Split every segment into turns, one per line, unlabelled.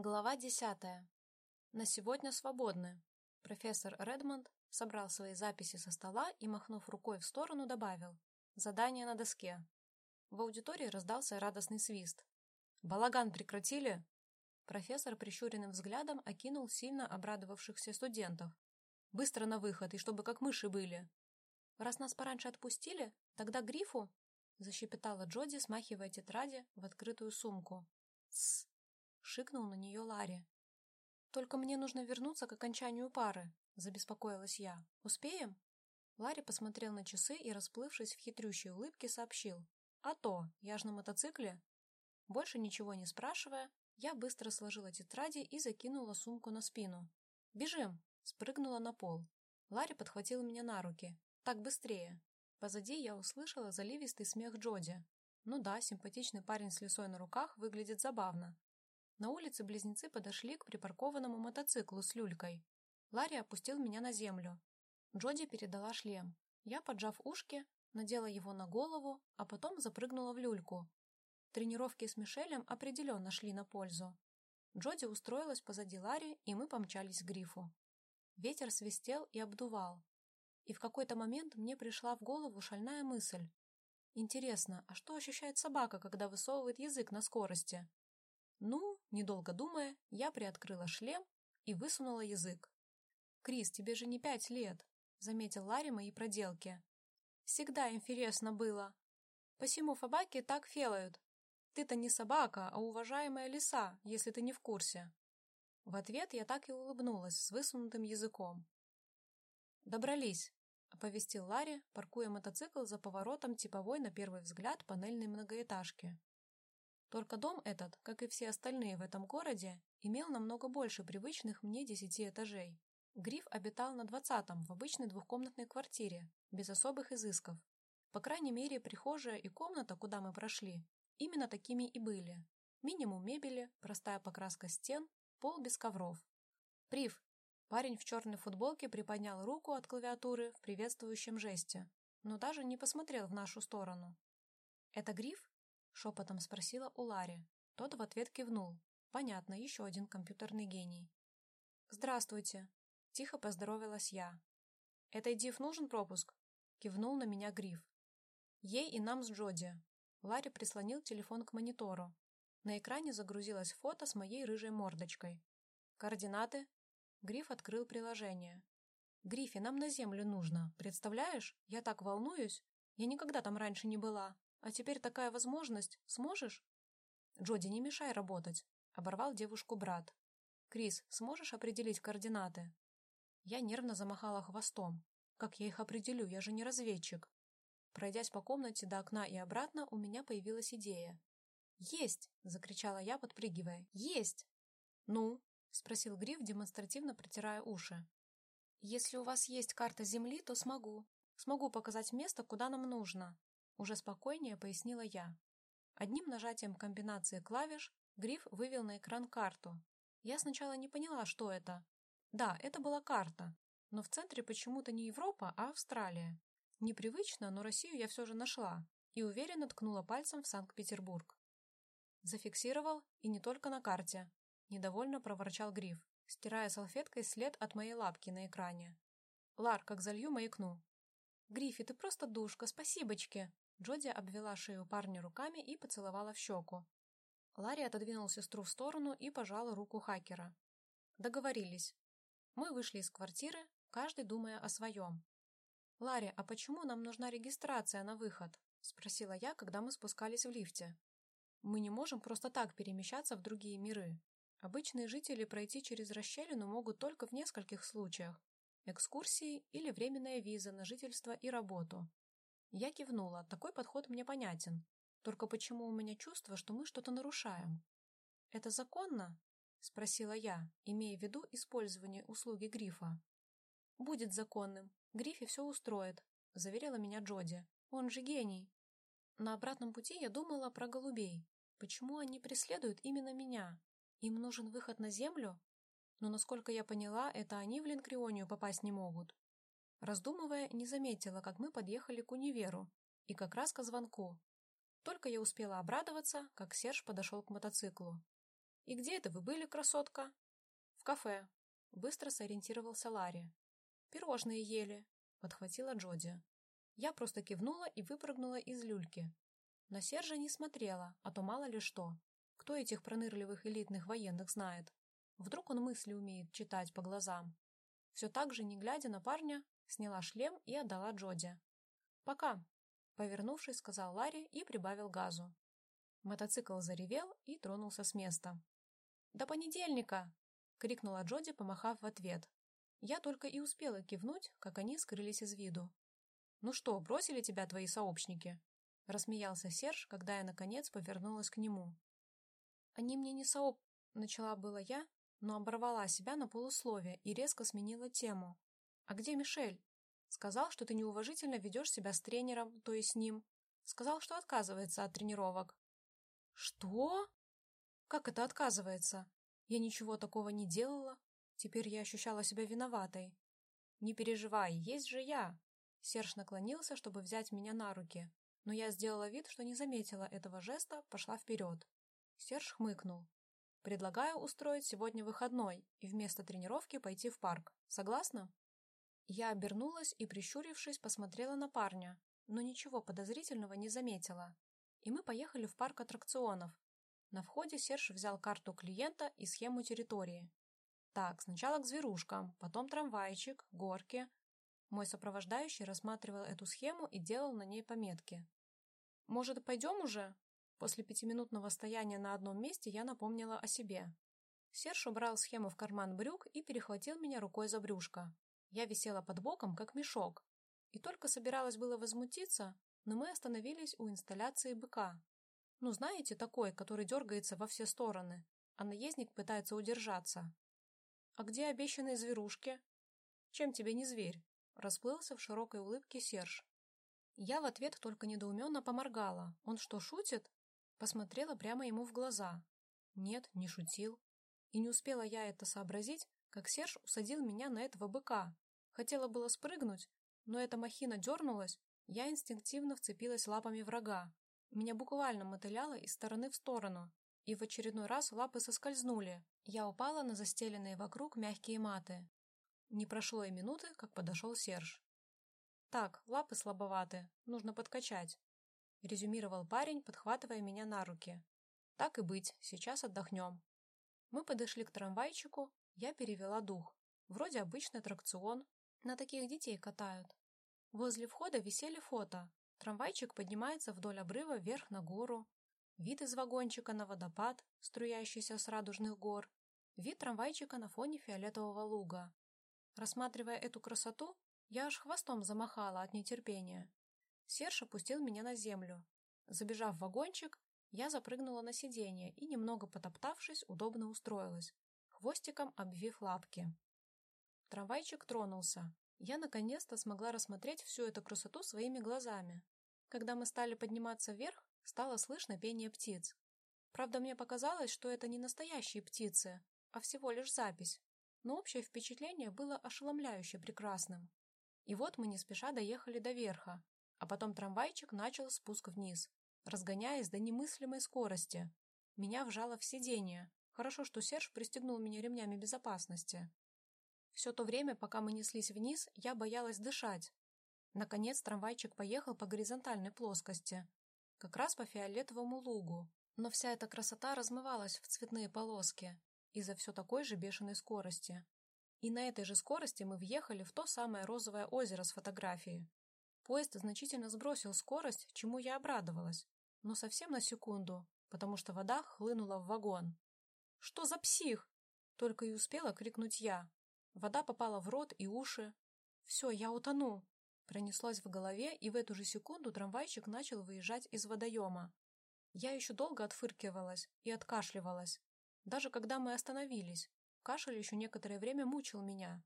Глава десятая. На сегодня свободны. Профессор Редмонд собрал свои записи со стола и, махнув рукой в сторону, добавил «Задание на доске». В аудитории раздался радостный свист. «Балаган прекратили?» Профессор прищуренным взглядом окинул сильно обрадовавшихся студентов. «Быстро на выход, и чтобы как мыши были!» «Раз нас пораньше отпустили, тогда грифу?» защепетала Джоди, смахивая тетради в открытую сумку. «Тссс!» — шикнул на нее Ларри. «Только мне нужно вернуться к окончанию пары», — забеспокоилась я. «Успеем?» Ларри посмотрел на часы и, расплывшись в хитрющей улыбке, сообщил. «А то, я ж на мотоцикле». Больше ничего не спрашивая, я быстро сложила тетради и закинула сумку на спину. «Бежим!» — спрыгнула на пол. Ларри подхватил меня на руки. «Так быстрее!» Позади я услышала заливистый смех Джоди. Ну да, симпатичный парень с лисой на руках выглядит забавно. На улице близнецы подошли к припаркованному мотоциклу с люлькой. Ларри опустил меня на землю. Джоди передала шлем. Я, поджав ушки, надела его на голову, а потом запрыгнула в люльку. Тренировки с Мишелем определенно шли на пользу. Джоди устроилась позади Ларри, и мы помчались к грифу. Ветер свистел и обдувал. И в какой-то момент мне пришла в голову шальная мысль. Интересно, а что ощущает собака, когда высовывает язык на скорости? Ну, недолго думая, я приоткрыла шлем и высунула язык. «Крис, тебе же не пять лет», — заметил Ларри мои проделки. «Всегда интересно было. Посему собаки так фелают. Ты-то не собака, а уважаемая лиса, если ты не в курсе». В ответ я так и улыбнулась с высунутым языком. «Добрались», — оповестил Ларри, паркуя мотоцикл за поворотом типовой на первый взгляд панельной многоэтажки. Только дом этот, как и все остальные в этом городе, имел намного больше привычных мне десяти этажей. Гриф обитал на двадцатом в обычной двухкомнатной квартире, без особых изысков. По крайней мере, прихожая и комната, куда мы прошли, именно такими и были. Минимум мебели, простая покраска стен, пол без ковров. «Прив!» Парень в черной футболке приподнял руку от клавиатуры в приветствующем жесте, но даже не посмотрел в нашу сторону. «Это Гриф?» Шепотом спросила у Ларри. Тот в ответ кивнул. Понятно, еще один компьютерный гений. «Здравствуйте!» Тихо поздоровалась я. «Этой Див нужен пропуск?» Кивнул на меня Гриф. «Ей и нам с Джоди». Ларри прислонил телефон к монитору. На экране загрузилось фото с моей рыжей мордочкой. «Координаты?» Гриф открыл приложение. «Грифи, нам на землю нужно. Представляешь? Я так волнуюсь. Я никогда там раньше не была. А теперь такая возможность. Сможешь? Джоди, не мешай работать. Оборвал девушку брат. Крис, сможешь определить координаты? Я нервно замахала хвостом. Как я их определю? Я же не разведчик. Пройдясь по комнате до окна и обратно, у меня появилась идея. «Есть!» — закричала я, подпрыгивая. «Есть!» «Ну?» — спросил Гриф, демонстративно протирая уши. «Если у вас есть карта Земли, то смогу. Смогу показать место, куда нам нужно. Уже спокойнее пояснила я. Одним нажатием комбинации клавиш Гриф вывел на экран карту. Я сначала не поняла, что это. Да, это была карта, но в центре почему-то не Европа, а Австралия. Непривычно, но Россию я все же нашла и уверенно ткнула пальцем в Санкт-Петербург. Зафиксировал, и не только на карте. Недовольно проворчал Гриф, стирая салфеткой след от моей лапки на экране. Лар, как залью, маякну. Грифи, ты просто душка, спасибочки. Джоди обвела шею парня руками и поцеловала в щеку. Ларри отодвинул сестру в сторону и пожал руку хакера. Договорились. Мы вышли из квартиры, каждый думая о своем. «Ларри, а почему нам нужна регистрация на выход?» — спросила я, когда мы спускались в лифте. «Мы не можем просто так перемещаться в другие миры. Обычные жители пройти через расщелину могут только в нескольких случаях. Экскурсии или временная виза на жительство и работу. Я кивнула, такой подход мне понятен. Только почему у меня чувство, что мы что-то нарушаем? «Это законно?» — спросила я, имея в виду использование услуги Грифа. «Будет законным. Грифе все устроит», — заверила меня Джоди. «Он же гений». На обратном пути я думала про голубей. Почему они преследуют именно меня? Им нужен выход на Землю? Но, насколько я поняла, это они в Линкрионию попасть не могут. Раздумывая, не заметила, как мы подъехали к универу, и как раз ко звонку. Только я успела обрадоваться, как Серж подошел к мотоциклу. «И где это вы были, красотка?» «В кафе», — быстро сориентировался Ларри. «Пирожные ели», — подхватила Джоди. Я просто кивнула и выпрыгнула из люльки. На Сержа не смотрела, а то мало ли что. Кто этих пронырливых элитных военных знает? Вдруг он мысли умеет читать по глазам. Все так же, не глядя на парня, сняла шлем и отдала Джоди. «Пока», — повернувшись, сказал Ларри и прибавил газу. Мотоцикл заревел и тронулся с места. «До понедельника!» — крикнула Джоди, помахав в ответ. Я только и успела кивнуть, как они скрылись из виду. «Ну что, бросили тебя твои сообщники?» — рассмеялся Серж, когда я, наконец, повернулась к нему. «Они мне не сооб...» — начала было я, но оборвала себя на полусловие и резко сменила тему. «А где Мишель?» «Сказал, что ты неуважительно ведешь себя с тренером, то есть с ним. Сказал, что отказывается от тренировок». «Что?» «Как это отказывается? Я ничего такого не делала. Теперь я ощущала себя виноватой». «Не переживай, есть же я!» Серж наклонился, чтобы взять меня на руки, но я сделала вид, что не заметила этого жеста, пошла вперед. Серж хмыкнул. «Предлагаю устроить сегодня выходной и вместо тренировки пойти в парк. Согласна?» Я обернулась и, прищурившись, посмотрела на парня, но ничего подозрительного не заметила и мы поехали в парк аттракционов. На входе Серж взял карту клиента и схему территории. Так, сначала к зверушкам, потом трамвайчик, горки. Мой сопровождающий рассматривал эту схему и делал на ней пометки. «Может, пойдем уже?» После пятиминутного стояния на одном месте я напомнила о себе. Серж убрал схему в карман брюк и перехватил меня рукой за брюшко. Я висела под боком, как мешок. И только собиралась было возмутиться, но мы остановились у инсталляции быка. Ну, знаете, такой, который дергается во все стороны, а наездник пытается удержаться. «А где обещанные зверушки?» «Чем тебе не зверь?» Расплылся в широкой улыбке Серж. Я в ответ только недоуменно поморгала. Он что, шутит? Посмотрела прямо ему в глаза. Нет, не шутил. И не успела я это сообразить, как Серж усадил меня на этого быка. Хотела было спрыгнуть, но эта махина дернулась, я инстинктивно вцепилась лапами врага. Меня буквально мотыляло из стороны в сторону, и в очередной раз лапы соскользнули. Я упала на застеленные вокруг мягкие маты. Не прошло и минуты, как подошел Серж. «Так, лапы слабоваты, нужно подкачать», — резюмировал парень, подхватывая меня на руки. «Так и быть, сейчас отдохнем». Мы подошли к трамвайчику, я перевела дух. Вроде обычный аттракцион, на таких детей катают. Возле входа висели фото. Трамвайчик поднимается вдоль обрыва вверх на гору. Вид из вагончика на водопад, струящийся с радужных гор. Вид трамвайчика на фоне фиолетового луга. Рассматривая эту красоту, я аж хвостом замахала от нетерпения. Серж опустил меня на землю. Забежав в вагончик, я запрыгнула на сиденье и, немного потоптавшись, удобно устроилась, хвостиком обвив лапки. Трамвайчик тронулся. Я наконец-то смогла рассмотреть всю эту красоту своими глазами. Когда мы стали подниматься вверх, стало слышно пение птиц. Правда, мне показалось, что это не настоящие птицы, а всего лишь запись. Но общее впечатление было ошеломляюще прекрасным. И вот мы не спеша доехали до верха, а потом трамвайчик начал спуск вниз, разгоняясь до немыслимой скорости. Меня вжало в сиденье. Хорошо, что Серж пристегнул меня ремнями безопасности. Все то время, пока мы неслись вниз, я боялась дышать. Наконец трамвайчик поехал по горизонтальной плоскости, как раз по фиолетовому лугу, но вся эта красота размывалась в цветные полоски из-за все такой же бешеной скорости. И на этой же скорости мы въехали в то самое розовое озеро с фотографии. Поезд значительно сбросил скорость, чему я обрадовалась, но совсем на секунду, потому что вода хлынула в вагон. «Что за псих?» — только и успела крикнуть я, Вода попала в рот и уши. «Все, я утону!» Пронеслось в голове, и в эту же секунду трамвайчик начал выезжать из водоема. Я еще долго отфыркивалась и откашливалась. Даже когда мы остановились, кашель еще некоторое время мучил меня.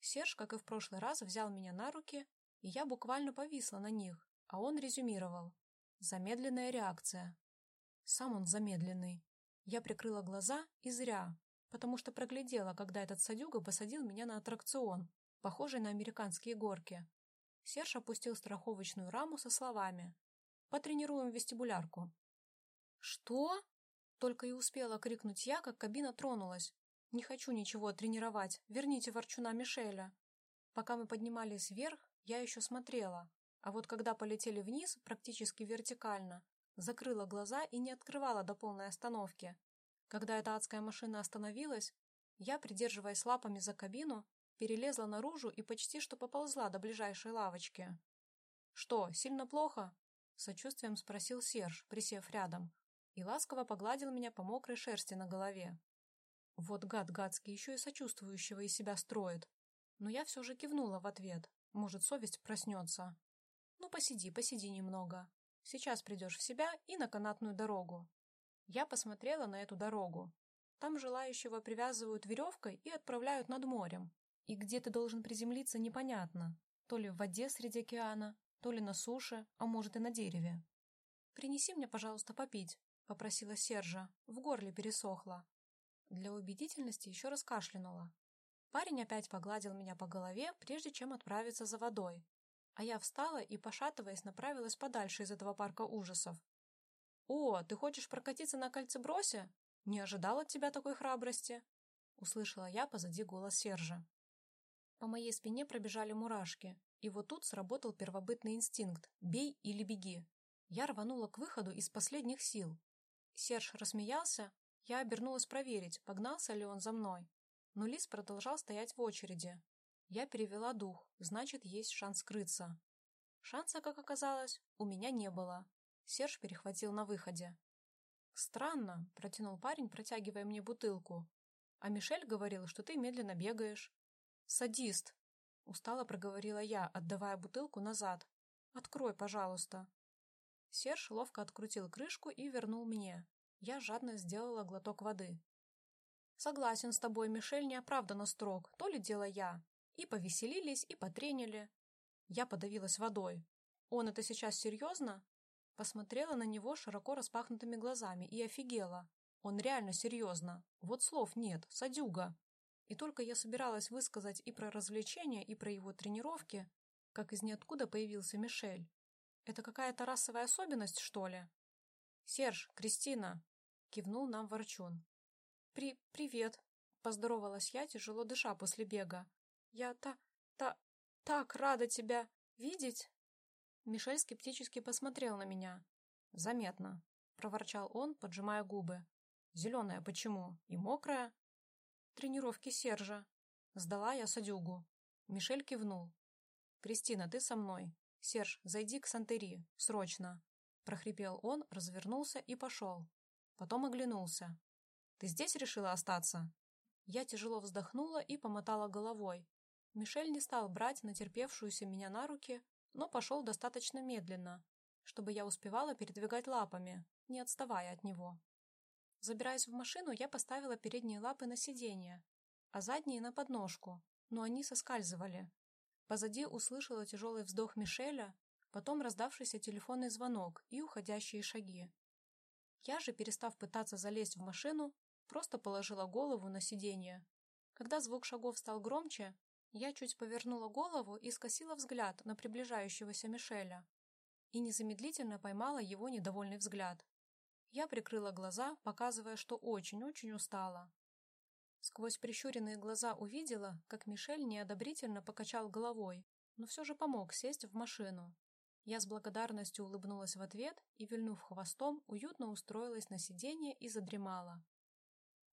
Серж, как и в прошлый раз, взял меня на руки, и я буквально повисла на них, а он резюмировал. Замедленная реакция. Сам он замедленный. Я прикрыла глаза, и зря потому что проглядела, когда этот садюга посадил меня на аттракцион, похожий на американские горки. Серж опустил страховочную раму со словами «Потренируем вестибулярку». «Что?» Только и успела крикнуть я, как кабина тронулась. «Не хочу ничего тренировать, верните ворчуна Мишеля». Пока мы поднимались вверх, я еще смотрела, а вот когда полетели вниз, практически вертикально, закрыла глаза и не открывала до полной остановки. Когда эта адская машина остановилась, я, придерживаясь лапами за кабину, перелезла наружу и почти что поползла до ближайшей лавочки. «Что, сильно плохо?» — сочувствием спросил Серж, присев рядом, и ласково погладил меня по мокрой шерсти на голове. Вот гад гадский еще и сочувствующего из себя строит. Но я все же кивнула в ответ. Может, совесть проснется. Ну, посиди, посиди немного. Сейчас придешь в себя и на канатную дорогу. Я посмотрела на эту дорогу. Там желающего привязывают веревкой и отправляют над морем. И где ты должен приземлиться, непонятно. То ли в воде среди океана, то ли на суше, а может и на дереве. «Принеси мне, пожалуйста, попить», — попросила Сержа. В горле пересохло. Для убедительности еще раз кашлянула. Парень опять погладил меня по голове, прежде чем отправиться за водой. А я встала и, пошатываясь, направилась подальше из этого парка ужасов. «О, ты хочешь прокатиться на кольцебросе? Не ожидал от тебя такой храбрости!» Услышала я позади голос Сержа. По моей спине пробежали мурашки, и вот тут сработал первобытный инстинкт «бей или беги». Я рванула к выходу из последних сил. Серж рассмеялся, я обернулась проверить, погнался ли он за мной. Но Лис продолжал стоять в очереди. Я перевела дух, значит, есть шанс скрыться. Шанса, как оказалось, у меня не было. Серж перехватил на выходе. «Странно», — протянул парень, протягивая мне бутылку. «А Мишель говорил, что ты медленно бегаешь». «Садист», Устало проговорила я, отдавая бутылку назад. «Открой, пожалуйста». Серж ловко открутил крышку и вернул мне. Я жадно сделала глоток воды. «Согласен с тобой, Мишель неоправданно строг, то ли дело я. И повеселились, и потренили». Я подавилась водой. «Он это сейчас серьезно?» Посмотрела на него широко распахнутыми глазами и офигела. Он реально серьезно. Вот слов нет, садюга. И только я собиралась высказать и про развлечения, и про его тренировки, как из ниоткуда появился Мишель. Это какая-то расовая особенность, что ли? «Серж, Кристина!» — кивнул нам Ворчун. «При... привет!» — поздоровалась я, тяжело дыша после бега. «Я та... та... так рада тебя видеть!» Мишель скептически посмотрел на меня. «Заметно», — проворчал он, поджимая губы. «Зеленая почему? И мокрая?» тренировки Сержа. Сдала я садюгу. Мишель кивнул. «Кристина, ты со мной. Серж, зайди к Сантери. Срочно!» Прохрипел он, развернулся и пошел. Потом оглянулся. «Ты здесь решила остаться?» Я тяжело вздохнула и помотала головой. Мишель не стал брать натерпевшуюся меня на руки, но пошел достаточно медленно, чтобы я успевала передвигать лапами, не отставая от него. Забираясь в машину, я поставила передние лапы на сиденье, а задние на подножку, но они соскальзывали. Позади услышала тяжелый вздох Мишеля, потом раздавшийся телефонный звонок и уходящие шаги. Я же, перестав пытаться залезть в машину, просто положила голову на сиденье. Когда звук шагов стал громче, я чуть повернула голову и скосила взгляд на приближающегося Мишеля и незамедлительно поймала его недовольный взгляд. Я прикрыла глаза, показывая, что очень-очень устала. Сквозь прищуренные глаза увидела, как Мишель неодобрительно покачал головой, но все же помог сесть в машину. Я с благодарностью улыбнулась в ответ и, вильнув хвостом, уютно устроилась на сиденье и задремала.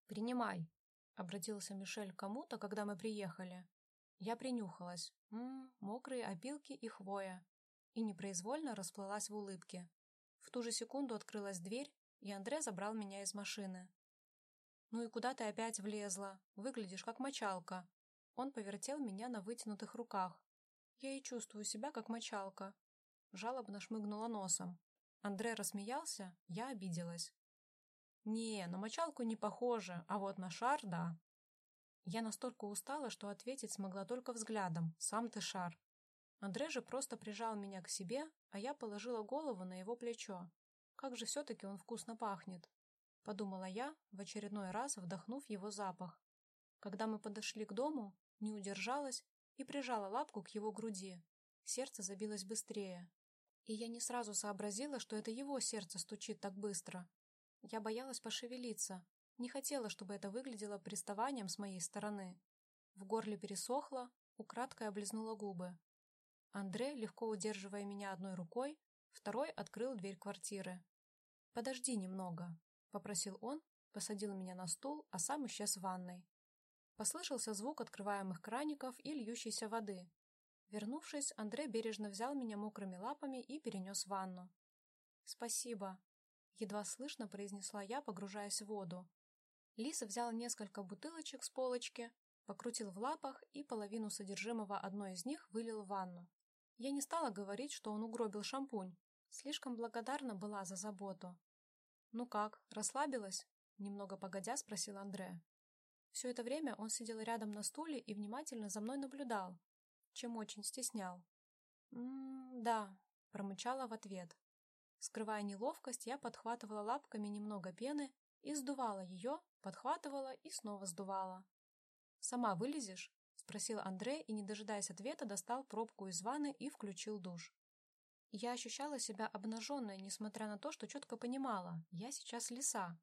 «Принимай», — обратился Мишель к кому-то, когда мы приехали. Я принюхалась. Ммм, мокрые опилки и хвоя. И непроизвольно расплылась в улыбке. В ту же секунду открылась дверь, и Андре забрал меня из машины. «Ну и куда ты опять влезла? Выглядишь как мочалка». Он повертел меня на вытянутых руках. Я и чувствую себя как мочалка. Жалобно шмыгнула носом. Андре рассмеялся, я обиделась. «Не, на мочалку не похоже, а вот на шар — да». Я настолько устала, что ответить смогла только взглядом. «Сам ты шар». Андре же просто прижал меня к себе, а я положила голову на его плечо. Как же все-таки он вкусно пахнет, подумала я, в очередной раз вдохнув его запах. Когда мы подошли к дому, не удержалась и прижала лапку к его груди. Сердце забилось быстрее. И я не сразу сообразила, что это его сердце стучит так быстро. Я боялась пошевелиться, не хотела, чтобы это выглядело приставанием с моей стороны. В горле пересохло, украдкой облизнула губы. Андре, легко удерживая меня одной рукой, второй открыл дверь квартиры. «Подожди немного», — попросил он, посадил меня на стул, а сам исчез в ванной. Послышался звук открываемых краников и льющейся воды. Вернувшись, Андрей бережно взял меня мокрыми лапами и перенес в ванну. «Спасибо», — едва слышно произнесла я, погружаясь в воду. Лиса взял несколько бутылочек с полочки, покрутил в лапах и половину содержимого одной из них вылил в ванну. Я не стала говорить, что он угробил шампунь. Слишком благодарна была за заботу. «Ну как, расслабилась?» Немного погодя спросил Андре. Все это время он сидел рядом на стуле и внимательно за мной наблюдал, чем очень стеснял. «М-да», — промычала в ответ. Скрывая неловкость, я подхватывала лапками немного пены и сдувала ее, подхватывала и снова сдувала. «Сама вылезешь?» — спросил Андрей и, не дожидаясь ответа, достал пробку из ванны и включил душ. Я ощущала себя обнаженной, несмотря на то, что четко понимала, я сейчас лиса,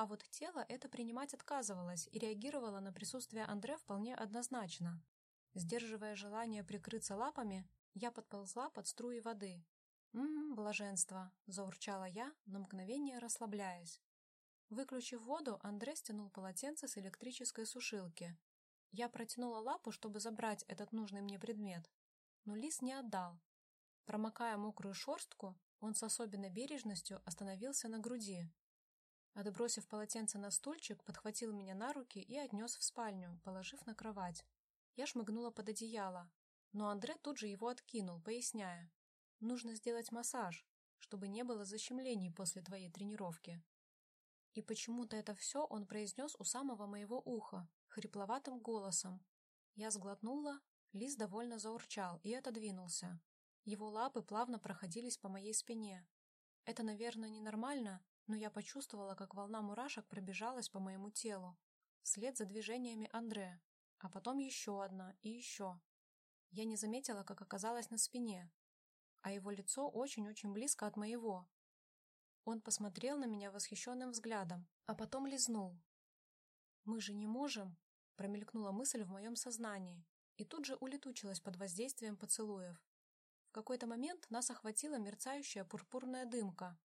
а вот тело это принимать отказывалось и реагировало на присутствие Андре вполне однозначно. Сдерживая желание прикрыться лапами, я подползла под струи воды. «Ммм, блаженство!» – заурчала я, на мгновение расслабляясь. Выключив воду, Андре стянул полотенце с электрической сушилки. Я протянула лапу, чтобы забрать этот нужный мне предмет, но лис не отдал. Промокая мокрую шорстку, он с особенной бережностью остановился на груди, Отбросив полотенце на стульчик, подхватил меня на руки и отнес в спальню, положив на кровать. Я шмыгнула под одеяло, но Андре тут же его откинул, поясняя. «Нужно сделать массаж, чтобы не было защемлений после твоей тренировки». И почему-то это все он произнес у самого моего уха, хрипловатым голосом. Я сглотнула, лис довольно заурчал и отодвинулся. Его лапы плавно проходились по моей спине. Это, наверное, ненормально, но я почувствовала, как волна мурашек пробежалась по моему телу, вслед за движениями Андре, а потом еще одна и еще. Я не заметила, как оказалась на спине, а его лицо очень-очень близко от моего. Он посмотрел на меня восхищенным взглядом, а потом лизнул. «Мы же не можем?» — промелькнула мысль в моем сознании и тут же улетучилась под воздействием поцелуев. В какой-то момент нас охватила мерцающая пурпурная дымка,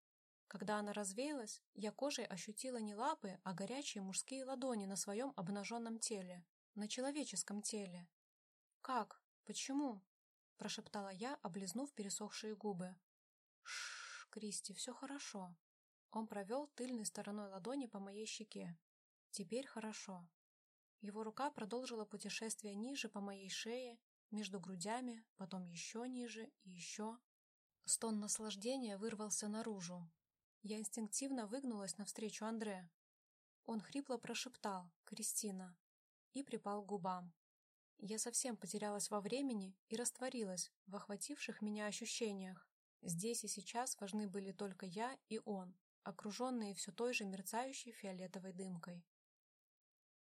когда она развеялась, я кожей ощутила не лапы, а горячие мужские ладони на своем обнаженном теле, на человеческом теле. «Как? Почему?» – прошептала я, облизнув пересохшие губы. «Шш, Кристи, все хорошо». Он провел тыльной стороной ладони по моей щеке. «Теперь хорошо». Его рука продолжила путешествие ниже по моей шее, между грудями, потом еще ниже и еще. Стон наслаждения вырвался наружу, я инстинктивно выгнулась навстречу Андре. Он хрипло прошептал «Кристина» и припал к губам. Я совсем потерялась во времени и растворилась в охвативших меня ощущениях. Здесь и сейчас важны были только я и он, окруженные все той же мерцающей фиолетовой дымкой.